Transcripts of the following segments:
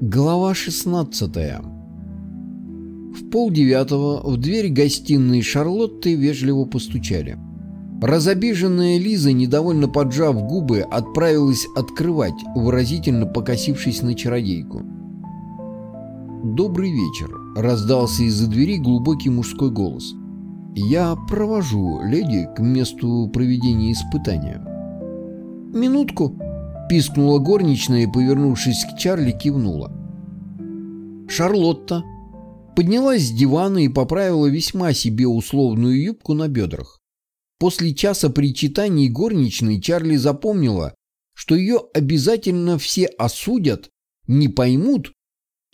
Глава 16 В полдевятого в дверь гостиной Шарлотты вежливо постучали. Разобиженная Лиза, недовольно поджав губы, отправилась открывать, выразительно покосившись на чародейку. «Добрый вечер», — раздался из-за двери глубокий мужской голос. «Я провожу леди к месту проведения испытания». «Минутку», Пискнула горничная и, повернувшись к Чарли, кивнула. Шарлотта поднялась с дивана и поправила весьма себе условную юбку на бедрах. После часа причитаний горничной Чарли запомнила, что ее обязательно все осудят, не поймут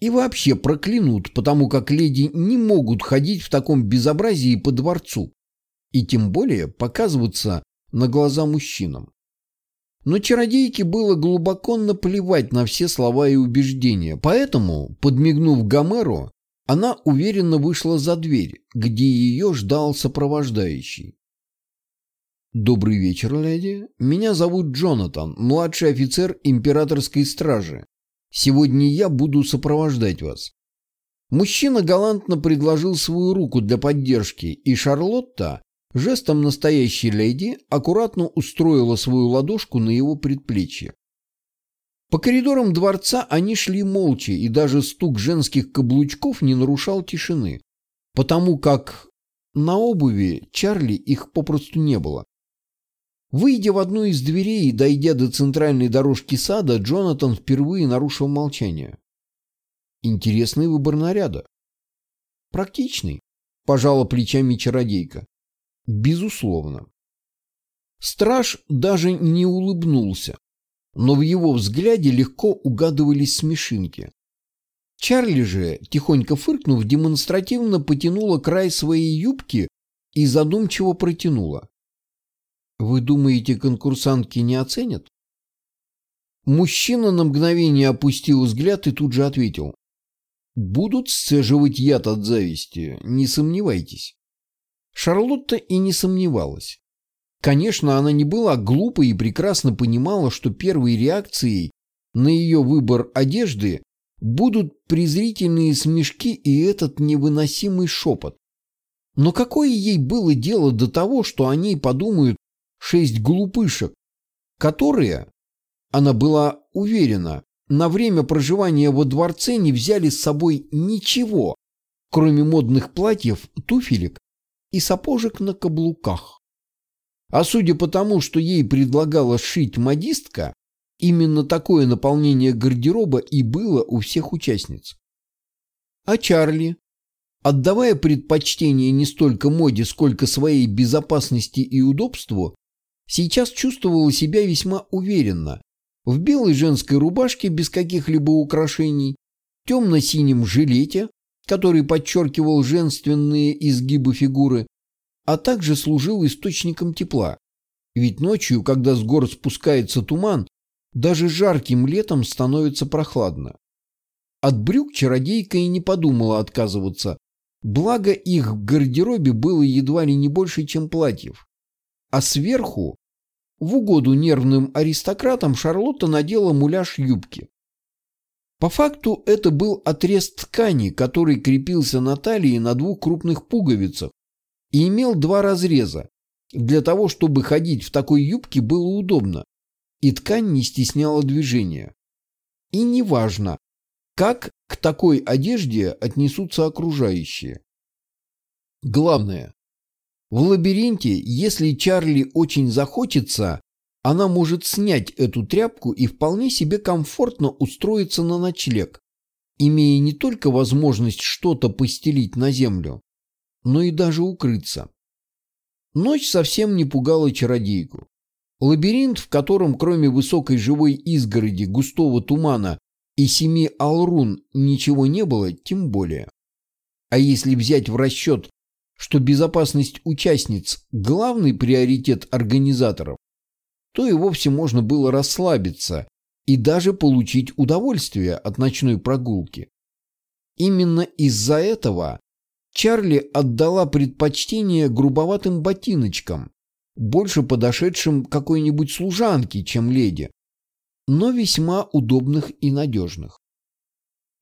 и вообще проклянут, потому как леди не могут ходить в таком безобразии по дворцу и тем более показываться на глаза мужчинам. Но чародейке было глубоко наплевать на все слова и убеждения, поэтому, подмигнув Гомеру, она уверенно вышла за дверь, где ее ждал сопровождающий. «Добрый вечер, леди. Меня зовут Джонатан, младший офицер императорской стражи. Сегодня я буду сопровождать вас». Мужчина галантно предложил свою руку для поддержки, и Шарлотта Жестом настоящей леди аккуратно устроила свою ладошку на его предплечье. По коридорам дворца они шли молча, и даже стук женских каблучков не нарушал тишины, потому как на обуви Чарли их попросту не было. Выйдя в одну из дверей и дойдя до центральной дорожки сада, Джонатан впервые нарушил молчание. Интересный выбор наряда. Практичный, пожала плечами чародейка. Безусловно. Страж даже не улыбнулся, но в его взгляде легко угадывались смешинки. Чарли же, тихонько фыркнув, демонстративно потянула край своей юбки и задумчиво протянула. «Вы думаете, конкурсантки не оценят?» Мужчина на мгновение опустил взгляд и тут же ответил. «Будут сцеживать яд от зависти, не сомневайтесь». Шарлотта и не сомневалась. Конечно, она не была глупой и прекрасно понимала, что первой реакцией на ее выбор одежды будут презрительные смешки и этот невыносимый шепот. Но какое ей было дело до того, что о ней подумают шесть глупышек, которые, она была уверена, на время проживания во дворце не взяли с собой ничего, кроме модных платьев, туфелек и сапожек на каблуках. А судя по тому, что ей предлагала шить модистка, именно такое наполнение гардероба и было у всех участниц. А Чарли, отдавая предпочтение не столько моде, сколько своей безопасности и удобству, сейчас чувствовала себя весьма уверенно. В белой женской рубашке без каких-либо украшений, темно-синем жилете, который подчеркивал женственные изгибы фигуры, а также служил источником тепла. Ведь ночью, когда с гор спускается туман, даже жарким летом становится прохладно. От брюк чародейка и не подумала отказываться, благо их в гардеробе было едва ли не больше, чем платьев. А сверху, в угоду нервным аристократам, Шарлотта надела муляж юбки. По факту это был отрез ткани, который крепился на талии на двух крупных пуговицах и имел два разреза. Для того, чтобы ходить в такой юбке, было удобно, и ткань не стесняла движения. И неважно, как к такой одежде отнесутся окружающие. Главное, в лабиринте, если Чарли очень захочется, она может снять эту тряпку и вполне себе комфортно устроиться на ночлег, имея не только возможность что-то постелить на землю, но и даже укрыться. Ночь совсем не пугала чародейку. Лабиринт, в котором кроме высокой живой изгороди, густого тумана и семи алрун ничего не было, тем более. А если взять в расчет, что безопасность участниц – главный приоритет организаторов, то и вовсе можно было расслабиться и даже получить удовольствие от ночной прогулки. Именно из-за этого Чарли отдала предпочтение грубоватым ботиночкам, больше подошедшим какой-нибудь служанке, чем леди, но весьма удобных и надежных.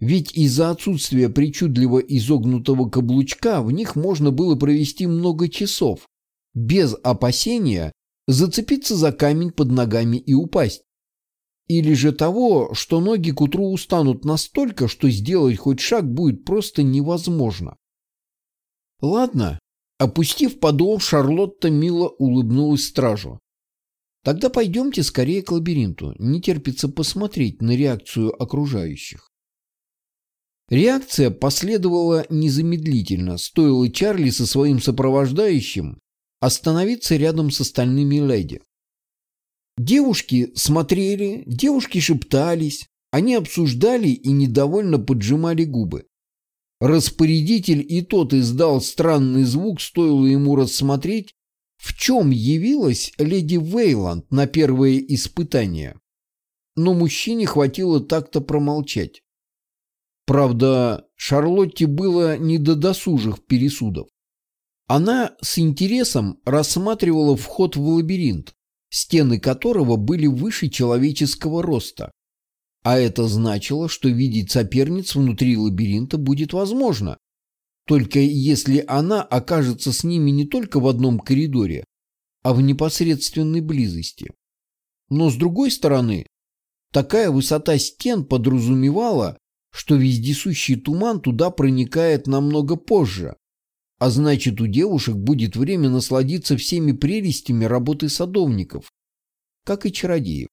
Ведь из-за отсутствия причудливо изогнутого каблучка в них можно было провести много часов, без опасения зацепиться за камень под ногами и упасть. Или же того, что ноги к утру устанут настолько, что сделать хоть шаг будет просто невозможно. Ладно, опустив подол, Шарлотта мило улыбнулась стражу. Тогда пойдемте скорее к лабиринту, не терпится посмотреть на реакцию окружающих. Реакция последовала незамедлительно, стоило Чарли со своим сопровождающим остановиться рядом с остальными леди. Девушки смотрели, девушки шептались, они обсуждали и недовольно поджимали губы. Распорядитель и тот издал странный звук, стоило ему рассмотреть, в чем явилась леди Вейланд на первое испытание. Но мужчине хватило так-то промолчать. Правда, Шарлотте было не до досужих пересудов. Она с интересом рассматривала вход в лабиринт, стены которого были выше человеческого роста. А это значило, что видеть соперниц внутри лабиринта будет возможно, только если она окажется с ними не только в одном коридоре, а в непосредственной близости. Но с другой стороны, такая высота стен подразумевала, что вездесущий туман туда проникает намного позже, а значит у девушек будет время насладиться всеми прелестями работы садовников, как и чародеев.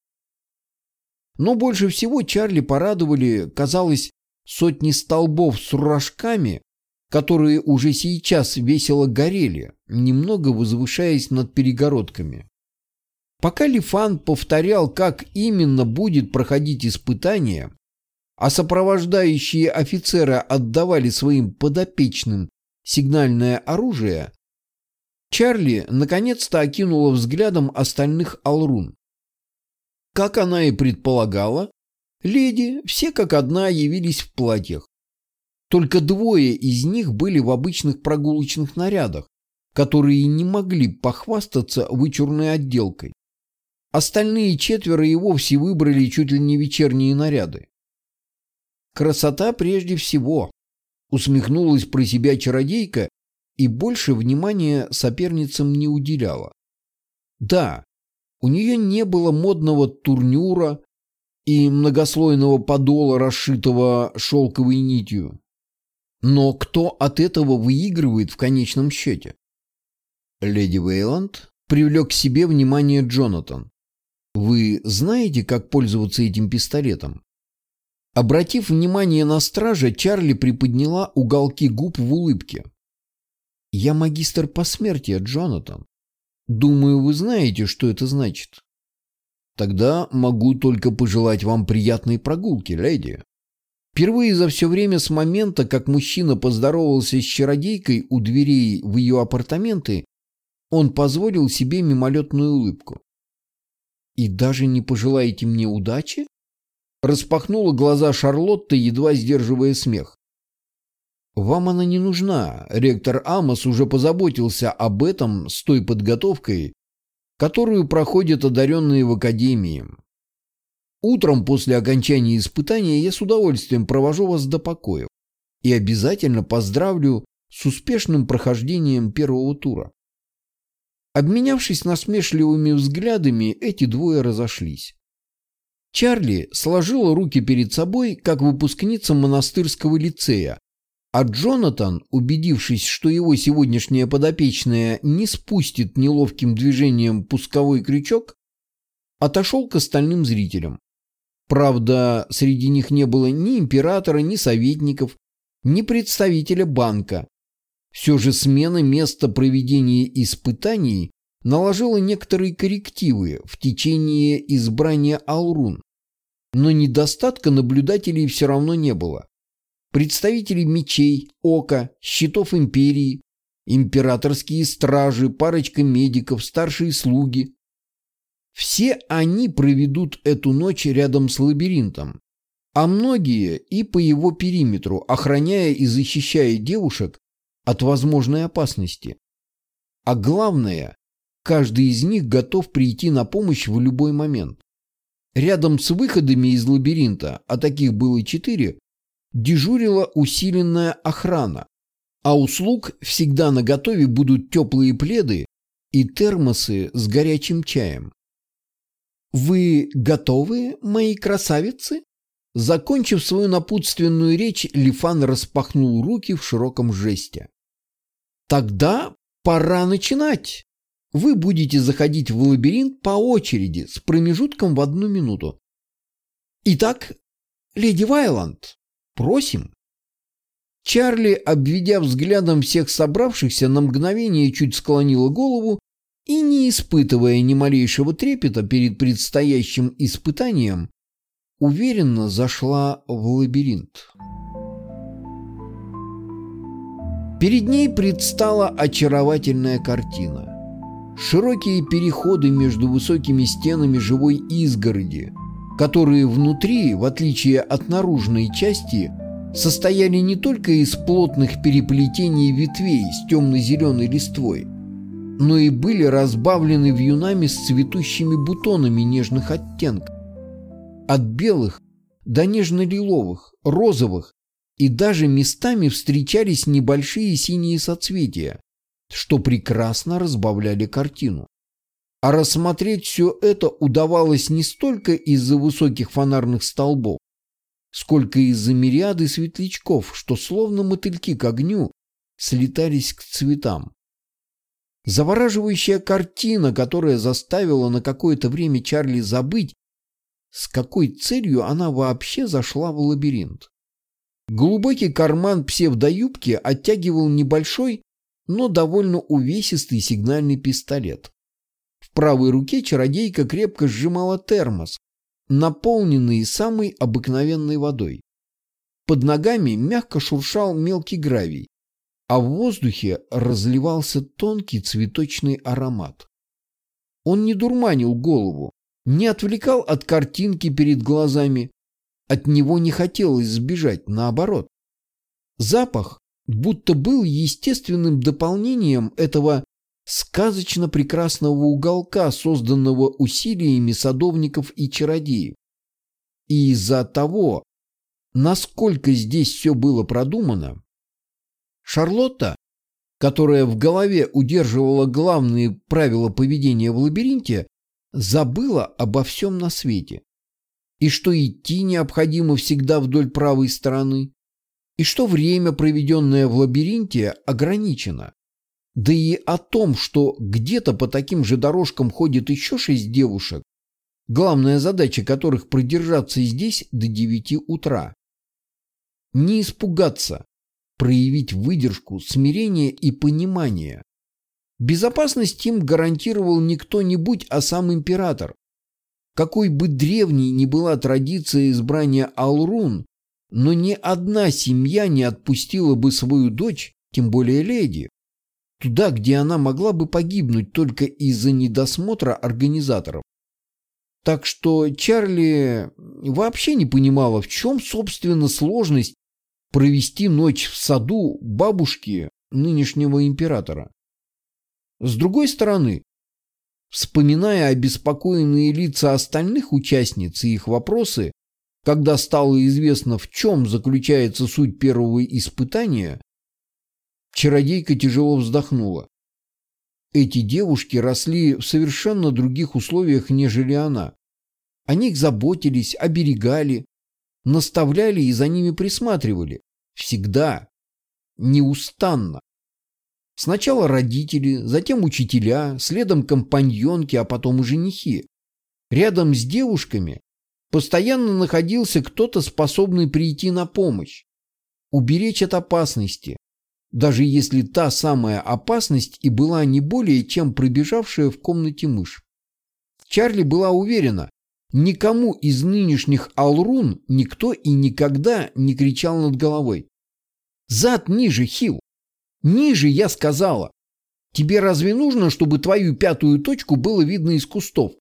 Но больше всего Чарли порадовали, казалось, сотни столбов с рожками, которые уже сейчас весело горели, немного возвышаясь над перегородками. Пока Лифан повторял, как именно будет проходить испытание, а сопровождающие офицеры отдавали своим подопечным сигнальное оружие, Чарли наконец-то окинула взглядом остальных Алрун. Как она и предполагала, леди все как одна явились в платьях. Только двое из них были в обычных прогулочных нарядах, которые не могли похвастаться вычурной отделкой. Остальные четверо и вовсе выбрали чуть ли не вечерние наряды. Красота прежде всего, усмехнулась про себя чародейка и больше внимания соперницам не уделяла. Да, у нее не было модного турнюра и многослойного подола, расшитого шелковой нитью. Но кто от этого выигрывает в конечном счете? Леди Вейланд привлек к себе внимание Джонатан. Вы знаете, как пользоваться этим пистолетом? Обратив внимание на стража, Чарли приподняла уголки губ в улыбке. «Я магистр посмертия, Джонатан. Думаю, вы знаете, что это значит. Тогда могу только пожелать вам приятной прогулки, леди». Впервые за все время с момента, как мужчина поздоровался с чародейкой у дверей в ее апартаменты, он позволил себе мимолетную улыбку. «И даже не пожелаете мне удачи?» Распахнула глаза Шарлотта, едва сдерживая смех. «Вам она не нужна. Ректор Амос уже позаботился об этом с той подготовкой, которую проходят одаренные в Академии. Утром после окончания испытания я с удовольствием провожу вас до покоев и обязательно поздравлю с успешным прохождением первого тура». Обменявшись насмешливыми взглядами, эти двое разошлись. Чарли сложила руки перед собой, как выпускница монастырского лицея, а Джонатан, убедившись, что его сегодняшняя подопечная не спустит неловким движением пусковой крючок, отошел к остальным зрителям. Правда, среди них не было ни императора, ни советников, ни представителя банка. Все же смена места проведения испытаний наложила некоторые коррективы в течение избрания Алрун, но недостатка наблюдателей все равно не было. Представители мечей, ока, щитов империи, императорские стражи, парочка медиков, старшие слуги. Все они проведут эту ночь рядом с лабиринтом, а многие и по его периметру, охраняя и защищая девушек от возможной опасности. А главное, Каждый из них готов прийти на помощь в любой момент. Рядом с выходами из лабиринта, а таких было четыре, дежурила усиленная охрана, а у слуг всегда наготове будут теплые пледы и термосы с горячим чаем. «Вы готовы, мои красавицы?» Закончив свою напутственную речь, Лифан распахнул руки в широком жесте. «Тогда пора начинать. Вы будете заходить в лабиринт по очереди с промежутком в одну минуту. Итак, леди Вайланд, просим». Чарли, обведя взглядом всех собравшихся, на мгновение чуть склонила голову и, не испытывая ни малейшего трепета перед предстоящим испытанием, уверенно зашла в лабиринт. Перед ней предстала очаровательная картина. Широкие переходы между высокими стенами живой изгороди, которые внутри, в отличие от наружной части, состояли не только из плотных переплетений ветвей с темно-зеленой листвой, но и были разбавлены вьюнами с цветущими бутонами нежных оттенков. От белых до нежно-лиловых, розовых и даже местами встречались небольшие синие соцветия, что прекрасно разбавляли картину. А рассмотреть все это удавалось не столько из-за высоких фонарных столбов, сколько из-за мириады светлячков, что словно мотыльки к огню слетались к цветам. Завораживающая картина, которая заставила на какое-то время Чарли забыть, с какой целью она вообще зашла в лабиринт. Глубокий карман псевдоюбки оттягивал небольшой, но довольно увесистый сигнальный пистолет. В правой руке чародейка крепко сжимала термос, наполненный самой обыкновенной водой. Под ногами мягко шуршал мелкий гравий, а в воздухе разливался тонкий цветочный аромат. Он не дурманил голову, не отвлекал от картинки перед глазами. От него не хотелось сбежать, наоборот. Запах будто был естественным дополнением этого сказочно прекрасного уголка, созданного усилиями садовников и чародеев. И из-за того, насколько здесь все было продумано, Шарлотта, которая в голове удерживала главные правила поведения в лабиринте, забыла обо всем на свете. И что идти необходимо всегда вдоль правой стороны, и что время, проведенное в лабиринте, ограничено. Да и о том, что где-то по таким же дорожкам ходит еще шесть девушек, главная задача которых продержаться здесь до девяти утра. Не испугаться, проявить выдержку, смирение и понимание. Безопасность им гарантировал не кто-нибудь, а сам император. Какой бы древней ни была традиция избрания Алрун, но ни одна семья не отпустила бы свою дочь, тем более леди, туда, где она могла бы погибнуть только из-за недосмотра организаторов. Так что Чарли вообще не понимала, в чем, собственно, сложность провести ночь в саду бабушки нынешнего императора. С другой стороны, вспоминая обеспокоенные лица остальных участниц и их вопросы, когда стало известно, в чем заключается суть первого испытания, чародейка тяжело вздохнула. Эти девушки росли в совершенно других условиях, нежели она. О них заботились, оберегали, наставляли и за ними присматривали. Всегда. Неустанно. Сначала родители, затем учителя, следом компаньонки, а потом и женихи. Рядом с девушками постоянно находился кто-то, способный прийти на помощь, уберечь от опасности, даже если та самая опасность и была не более чем пробежавшая в комнате мышь. Чарли была уверена, Никому из нынешних Алрун никто и никогда не кричал над головой. «Зад ниже, Хил! Ниже, я сказала! Тебе разве нужно, чтобы твою пятую точку было видно из кустов?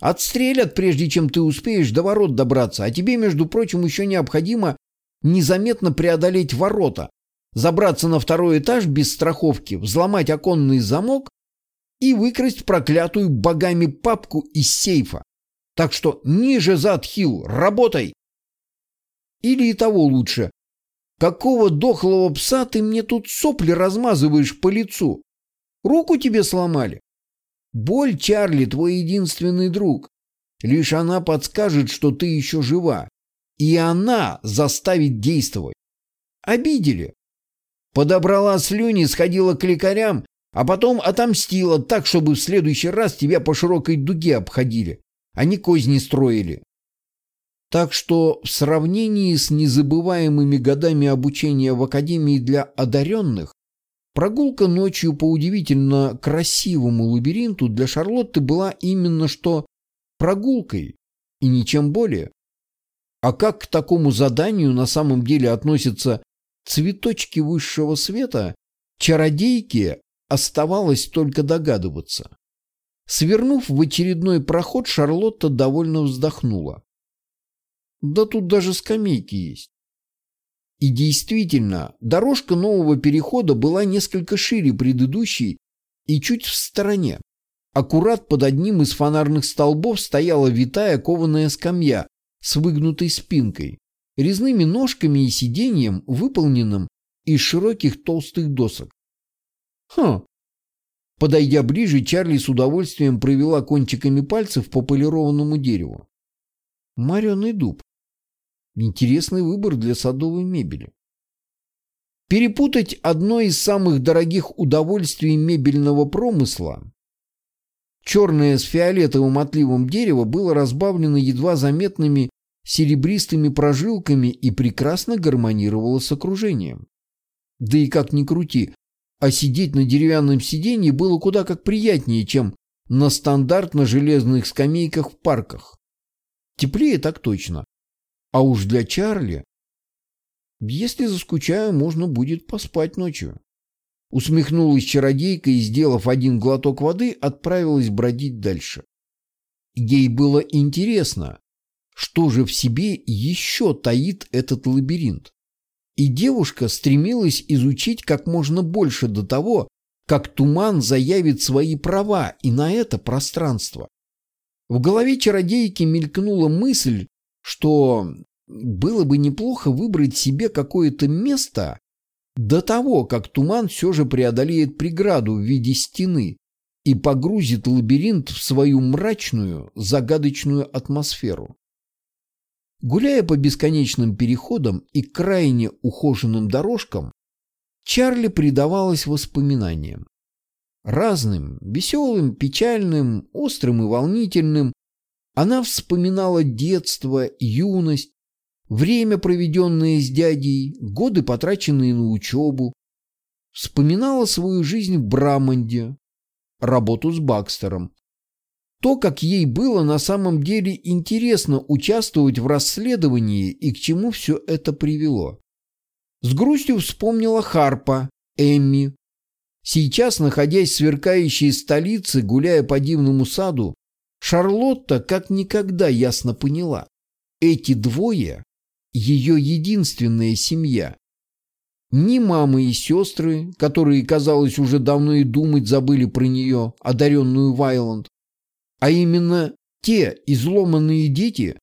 Отстрелят, прежде чем ты успеешь до ворот добраться, а тебе, между прочим, еще необходимо незаметно преодолеть ворота, забраться на второй этаж без страховки, взломать оконный замок и выкрасть проклятую богами папку из сейфа. Так что ниже зад, Хил, работай! Или и того лучше, Какого дохлого пса ты мне тут сопли размазываешь по лицу? Руку тебе сломали? Боль, Чарли, твой единственный друг. Лишь она подскажет, что ты еще жива. И она заставит действовать. Обидели. Подобрала слюни, сходила к лекарям, а потом отомстила так, чтобы в следующий раз тебя по широкой дуге обходили, а не козни строили. Так что в сравнении с незабываемыми годами обучения в Академии для одаренных, прогулка ночью по удивительно красивому лабиринту для Шарлотты была именно что прогулкой и ничем более. А как к такому заданию на самом деле относятся цветочки высшего света, чародейке оставалось только догадываться. Свернув в очередной проход, Шарлотта довольно вздохнула. Да тут даже скамейки есть. И действительно, дорожка нового перехода была несколько шире предыдущей и чуть в стороне. Аккурат под одним из фонарных столбов стояла витая кованая скамья с выгнутой спинкой, резными ножками и сиденьем, выполненным из широких толстых досок. Хм. Подойдя ближе, Чарли с удовольствием провела кончиками пальцев по полированному дереву. Мареный дуб. Интересный выбор для садовой мебели. Перепутать одно из самых дорогих удовольствий мебельного промысла черное с фиолетовым отливом дерево было разбавлено едва заметными серебристыми прожилками и прекрасно гармонировало с окружением. Да и как ни крути, а сидеть на деревянном сиденье было куда как приятнее, чем на стандартно железных скамейках в парках. Теплее так точно, а уж для Чарли... Если заскучаю, можно будет поспать ночью. Усмехнулась чародейка и, сделав один глоток воды, отправилась бродить дальше. Ей было интересно, что же в себе еще таит этот лабиринт. И девушка стремилась изучить как можно больше до того, как туман заявит свои права и на это пространство. В голове чародейки мелькнула мысль, что было бы неплохо выбрать себе какое-то место до того, как туман все же преодолеет преграду в виде стены и погрузит лабиринт в свою мрачную, загадочную атмосферу. Гуляя по бесконечным переходам и крайне ухоженным дорожкам, Чарли предавалась воспоминаниям. Разным, веселым, печальным, острым и волнительным, она вспоминала детство, юность, время, проведенное с дядей, годы, потраченные на учебу. Вспоминала свою жизнь в Браманде, работу с Бакстером. То, как ей было на самом деле интересно участвовать в расследовании и к чему все это привело. С грустью вспомнила Харпа, Эмми. Сейчас, находясь в сверкающей столице, гуляя по дивному саду, Шарлотта как никогда ясно поняла. Эти двое – ее единственная семья. Ни мамы и сестры, которые, казалось, уже давно и думать забыли про нее, одаренную Вайланд, а именно те изломанные дети,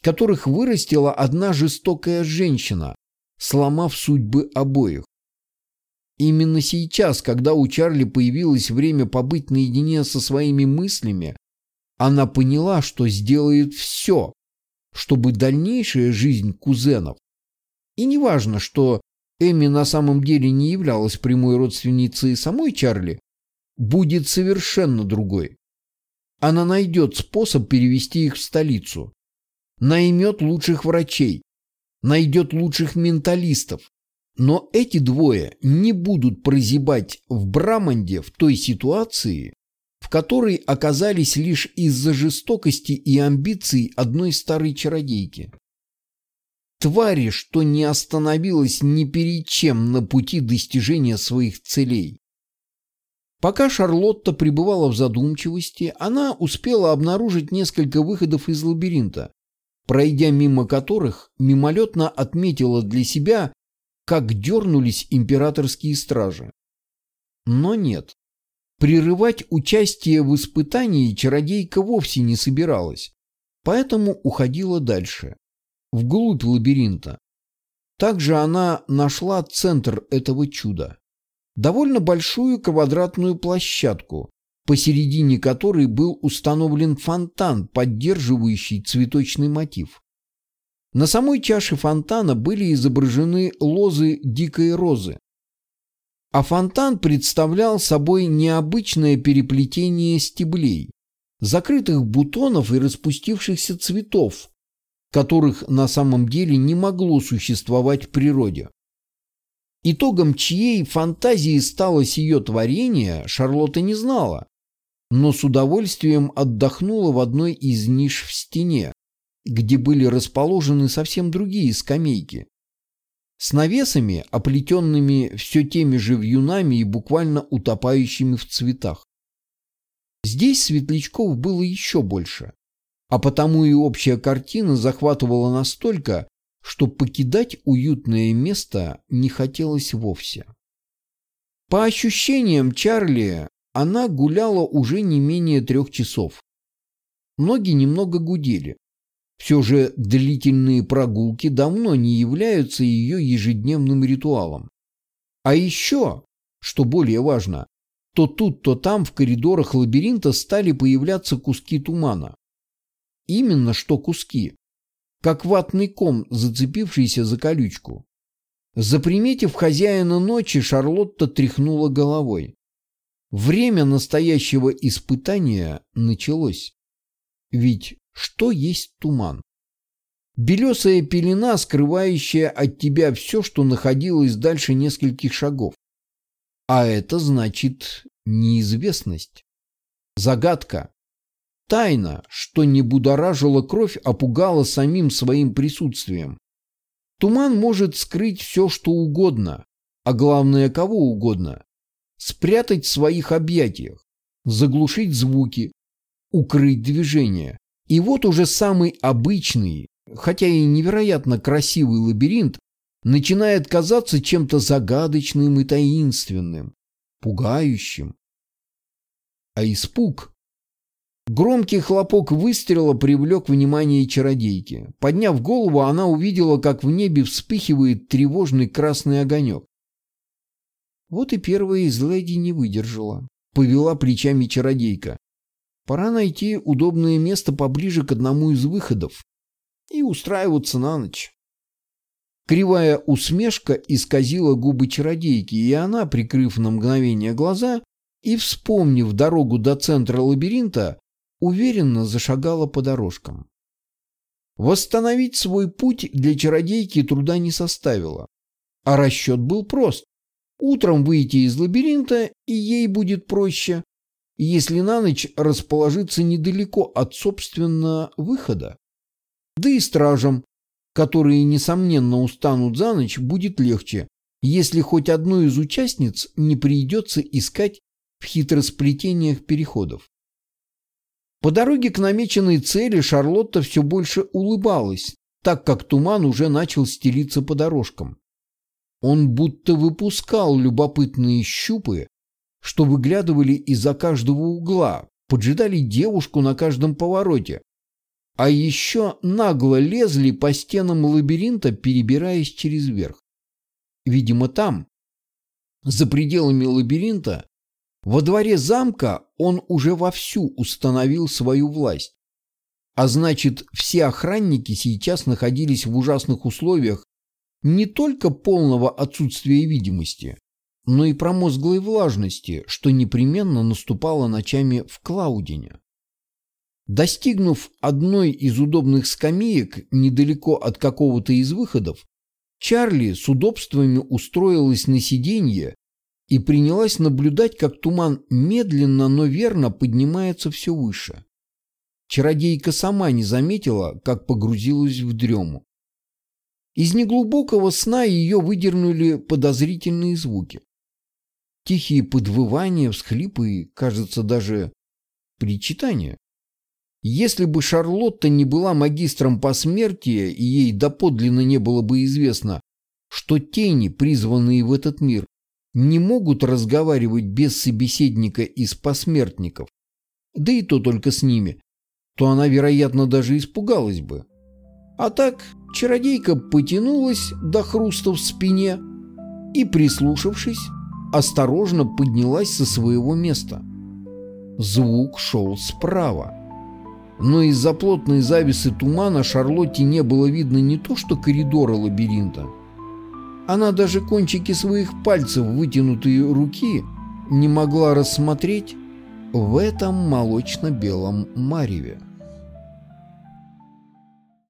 которых вырастила одна жестокая женщина, сломав судьбы обоих. Именно сейчас, когда у Чарли появилось время побыть наедине со своими мыслями, она поняла, что сделает все, чтобы дальнейшая жизнь кузенов, и неважно, что Эми на самом деле не являлась прямой родственницей самой Чарли, будет совершенно другой. Она найдет способ перевести их в столицу, наймет лучших врачей, найдет лучших менталистов, но эти двое не будут прозябать в Браманде в той ситуации, в которой оказались лишь из-за жестокости и амбиций одной старой чародейки. Твари, что не остановилась ни перед чем на пути достижения своих целей. Пока Шарлотта пребывала в задумчивости, она успела обнаружить несколько выходов из лабиринта, пройдя мимо которых мимолетно отметила для себя, как дернулись императорские стражи. Но нет, Прерывать участие в испытании чародейка вовсе не собиралась, поэтому уходила дальше, вглубь лабиринта. Также она нашла центр этого чуда. Довольно большую квадратную площадку, посередине которой был установлен фонтан, поддерживающий цветочный мотив. На самой чаше фонтана были изображены лозы дикой розы. А фонтан представлял собой необычное переплетение стеблей, закрытых бутонов и распустившихся цветов, которых на самом деле не могло существовать в природе. Итогом чьей фантазии стало сие творение, Шарлотта не знала, но с удовольствием отдохнула в одной из ниш в стене, где были расположены совсем другие скамейки. С навесами, оплетенными все теми же вьюнами и буквально утопающими в цветах. Здесь светлячков было еще больше, а потому и общая картина захватывала настолько, что покидать уютное место не хотелось вовсе. По ощущениям Чарли, она гуляла уже не менее трех часов. Ноги немного гудели. Все же длительные прогулки давно не являются ее ежедневным ритуалом. А еще, что более важно, то тут, то там в коридорах лабиринта стали появляться куски тумана. Именно что куски, как ватный ком, зацепившийся за колючку. Заприметив хозяина ночи, Шарлотта тряхнула головой. Время настоящего испытания началось. Ведь что есть туман? Белесая пелена, скрывающая от тебя все, что находилось дальше нескольких шагов. А это значит неизвестность. Загадка. Тайна, что не будоражила кровь, а пугала самим своим присутствием. Туман может скрыть все, что угодно, а главное, кого угодно. Спрятать в своих объятиях, заглушить звуки, укрыть движение. И вот уже самый обычный, хотя и невероятно красивый лабиринт начинает казаться чем-то загадочным и таинственным, пугающим. А испуг? Громкий хлопок выстрела привлек внимание чародейки. Подняв голову, она увидела, как в небе вспыхивает тревожный красный огонек. Вот и первая из леди не выдержала. Повела плечами чародейка. Пора найти удобное место поближе к одному из выходов и устраиваться на ночь. Кривая усмешка исказила губы чародейки, и она, прикрыв на мгновение глаза и вспомнив дорогу до центра лабиринта, уверенно зашагала по дорожкам. Восстановить свой путь для чародейки труда не составило, а расчет был прост. Утром выйти из лабиринта, и ей будет проще, если на ночь расположиться недалеко от, собственно, выхода. Да и стражам, которые, несомненно, устанут за ночь, будет легче, если хоть одну из участниц не придется искать в хитросплетениях переходов. По дороге к намеченной цели Шарлотта все больше улыбалась, так как туман уже начал стелиться по дорожкам. Он будто выпускал любопытные щупы, что выглядывали из-за каждого угла, поджидали девушку на каждом повороте, а еще нагло лезли по стенам лабиринта, перебираясь через верх. Видимо, там, за пределами лабиринта, во дворе замка он уже вовсю установил свою власть. А значит, все охранники сейчас находились в ужасных условиях не только полного отсутствия видимости, но и промозглой влажности, что непременно наступало ночами в Клаудине. Достигнув одной из удобных скамеек недалеко от какого-то из выходов, Чарли с удобствами устроилась на сиденье и принялась наблюдать, как туман медленно, но верно поднимается все выше. Чародейка сама не заметила, как погрузилась в дрему. Из неглубокого сна ее выдернули подозрительные звуки. Тихие подвывания, всхлипы и, кажется, даже причитания. Если бы Шарлотта не была магистром посмертия, и ей доподлинно не было бы известно, что тени, призванные в этот мир, не могут разговаривать без собеседника из посмертников, да и то только с ними, то она, вероятно, даже испугалась бы. А так Чародейка потянулась до хруста в спине и, прислушавшись, осторожно поднялась со своего места. Звук шел справа. Но из-за плотной завесы тумана Шарлотте не было видно не то что коридора лабиринта. Она даже кончики своих пальцев вытянутой руки не могла рассмотреть в этом молочно-белом мареве.